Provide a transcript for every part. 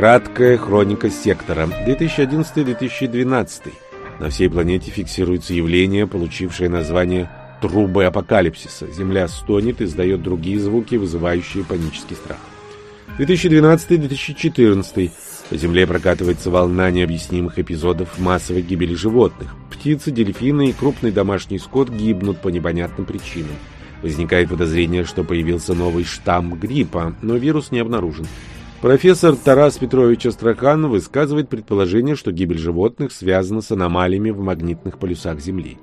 Краткая хроника сектора 2011-2012. На всей планете фиксируется явление, получившее название «трубы апокалипсиса». Земля стонет и издает другие звуки, вызывающие панический страх. 2012-2014. По Земле прокатывается волна необъяснимых эпизодов массовой гибели животных. Птицы, дельфины и крупный домашний скот гибнут по непонятным причинам. Возникает подозрение, что появился новый штамм гриппа, но вирус не обнаружен. Профессор Тарас Петрович Астрахан высказывает предположение, что гибель животных связана с аномалиями в магнитных полюсах Земли.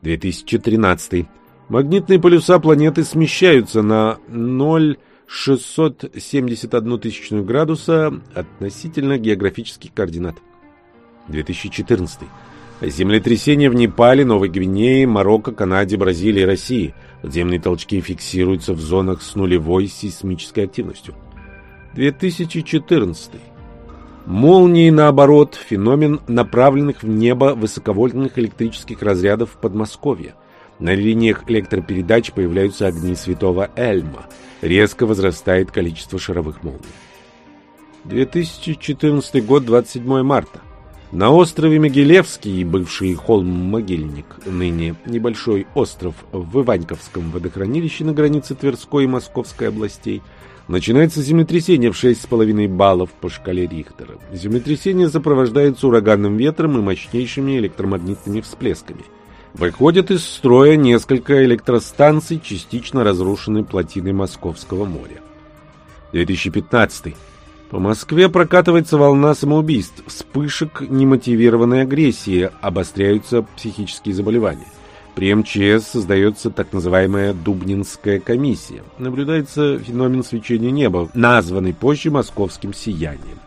2013. Магнитные полюса планеты смещаются на 0,671 тысячную градуса относительно географических координат. 2014. Землетрясения в Непале, Новой Гвинее, Марокко, Канаде, Бразилии России. Подземные толчки фиксируются в зонах с нулевой сейсмической активностью. 2014. Молнии, наоборот, феномен направленных в небо высоковольтных электрических разрядов в Подмосковье. На линиях электропередач появляются огни святого Эльма. Резко возрастает количество шаровых молний. 2014 год, 27 марта. На острове Могилевский, бывший холм-могильник, ныне небольшой остров в Иваньковском водохранилище на границе Тверской и Московской областей, Начинается землетрясение в 6,5 баллов по шкале Рихтера. Землетрясение сопровождается ураганным ветром и мощнейшими электромагнитными всплесками. Выходят из строя несколько электростанций, частично разрушенной плотиной Московского моря. 2015. По Москве прокатывается волна самоубийств, вспышек немотивированной агрессии, обостряются психические заболевания. При МЧС создается так называемая Дубнинская комиссия. Наблюдается феномен свечения неба, названный позже московским сиянием.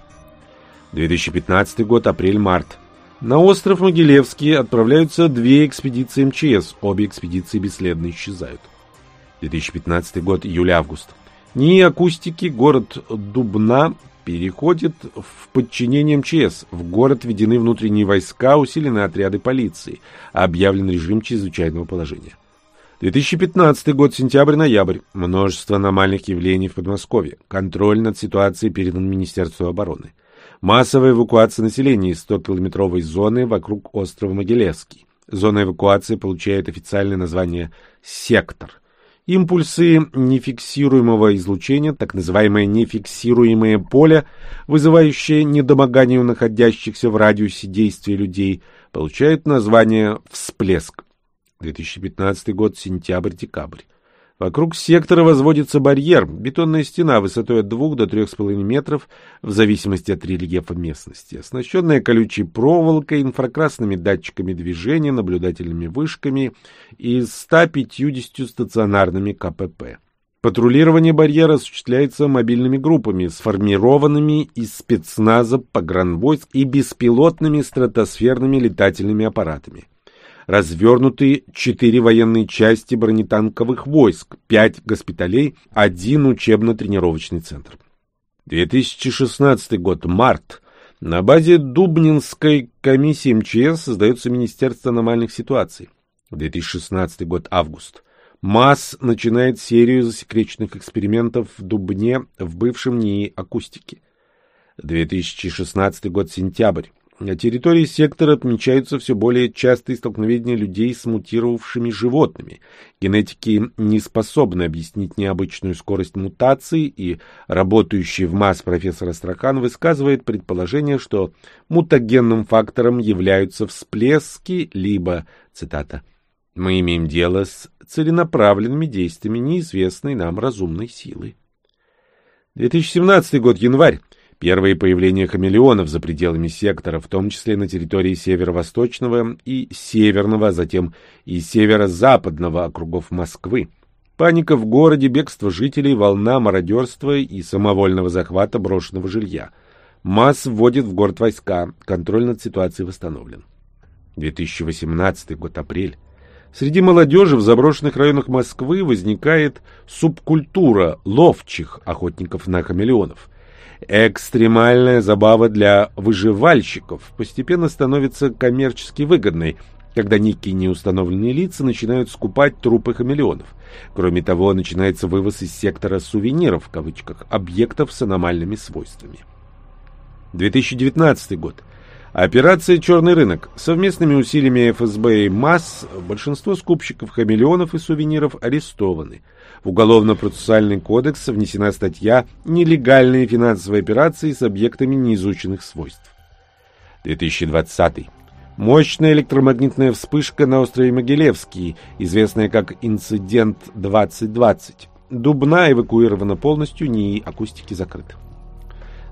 2015 год, апрель-март. На остров Могилевский отправляются две экспедиции МЧС. Обе экспедиции бесследно исчезают. 2015 год, июль-август. НИИ акустики, город Дубна, переходит в подчинение МЧС. В город введены внутренние войска, усилены отряды полиции. Объявлен режим чрезвычайного положения. 2015 год, сентябрь-ноябрь. Множество аномальных явлений в Подмосковье. Контроль над ситуацией передан Министерству обороны. Массовая эвакуация населения из 100-километровой зоны вокруг острова Могилевский. Зона эвакуации получает официальное название «Сектор». Импульсы нефиксируемого излучения, так называемое нефиксируемое поле, вызывающее недомогание у находящихся в радиусе действия людей, получают название «всплеск». 2015 год, сентябрь-декабрь. Вокруг сектора возводится барьер, бетонная стена высотой от 2 до 3,5 метров, в зависимости от рельефа местности, оснащенная колючей проволокой, инфракрасными датчиками движения, наблюдательными вышками и 150 стационарными КПП. Патрулирование барьера осуществляется мобильными группами, сформированными из спецназа, погранвойск и беспилотными стратосферными летательными аппаратами развернуты четыре военные части бронетанковых войск, пять госпиталей, один учебно-тренировочный центр. 2016 год, март. На базе Дубнинской комиссии МЧС создается Министерство аномальных ситуаций. 2016 год, август. МАС начинает серию засекреченных экспериментов в Дубне в бывшем НИИ акустики. 2016 год, сентябрь. На территории сектора отмечаются все более частые столкновения людей с мутировавшими животными. Генетики не способны объяснить необычную скорость мутаций, и работающий в МАС профессор Астрахан высказывает предположение, что мутагенным фактором являются всплески, либо, цитата, «Мы имеем дело с целенаправленными действиями неизвестной нам разумной силы». 2017 год, январь. Первые появления хамелеонов за пределами сектора, в том числе на территории северо-восточного и северного, затем и северо-западного округов Москвы. Паника в городе, бегство жителей, волна мародерства и самовольного захвата брошенного жилья. МАС вводит в город войска, контроль над ситуацией восстановлен. 2018 год, апрель. Среди молодежи в заброшенных районах Москвы возникает субкультура ловчих охотников на хамелеонов – Экстремальная забава для выживальщиков постепенно становится коммерчески выгодной, когда некие неустановленные лица начинают скупать трупы хамелеонов. Кроме того, начинается вывоз из сектора «сувениров» в кавычках, объектов с аномальными свойствами. 2019 год. Операция «Черный рынок». Совместными усилиями ФСБ и МАС большинство скупщиков хамелеонов и сувениров арестованы. В Уголовно-процессуальный кодекс внесена статья «Нелегальные финансовые операции с объектами неизученных свойств». 2020. Мощная электромагнитная вспышка на острове Могилевский, известная как «Инцидент 2020». Дубна эвакуирована полностью, НИИ акустики закрыт.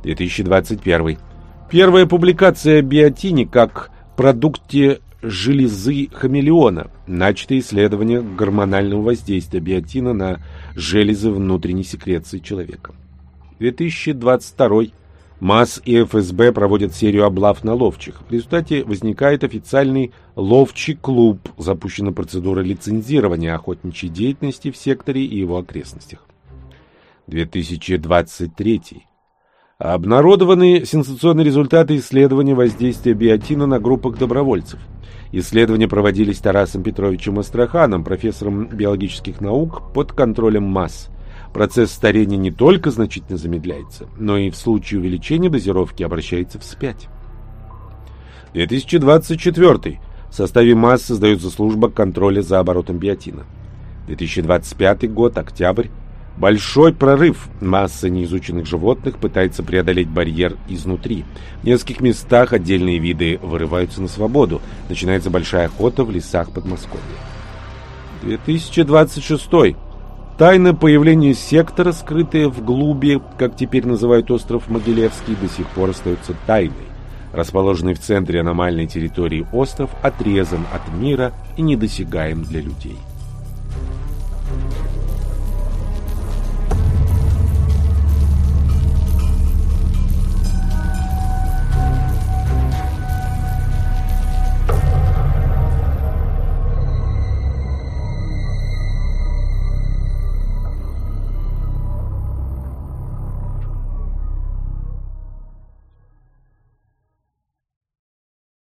2021. Первая публикация о биотине как продукте железы хамелеона. Начато исследование гормонального воздействия биотина на железы внутренней секреции человека. 2022. МАС и ФСБ проводят серию облав на ловчих. В результате возникает официальный ловчий клуб. Запущена процедура лицензирования охотничьей деятельности в секторе и его окрестностях. 2023. Обнародованы сенсационные результаты исследования воздействия биотина на группах добровольцев. Исследования проводились Тарасом Петровичем Астраханом, профессором биологических наук, под контролем МАС. Процесс старения не только значительно замедляется, но и в случае увеличения дозировки обращается вспять. 2024. В составе МАС создается служба контроля за оборотом биотина. 2025 год, октябрь. Большой прорыв. Масса неизученных животных пытается преодолеть барьер изнутри. В нескольких местах отдельные виды вырываются на свободу. Начинается большая охота в лесах Подмосковья. 2026. Тайна появления сектора, скрытая в глуби, как теперь называют остров Могилевский, до сих пор остается тайной. Расположенный в центре аномальной территории остров отрезан от мира и недосягаем для людей.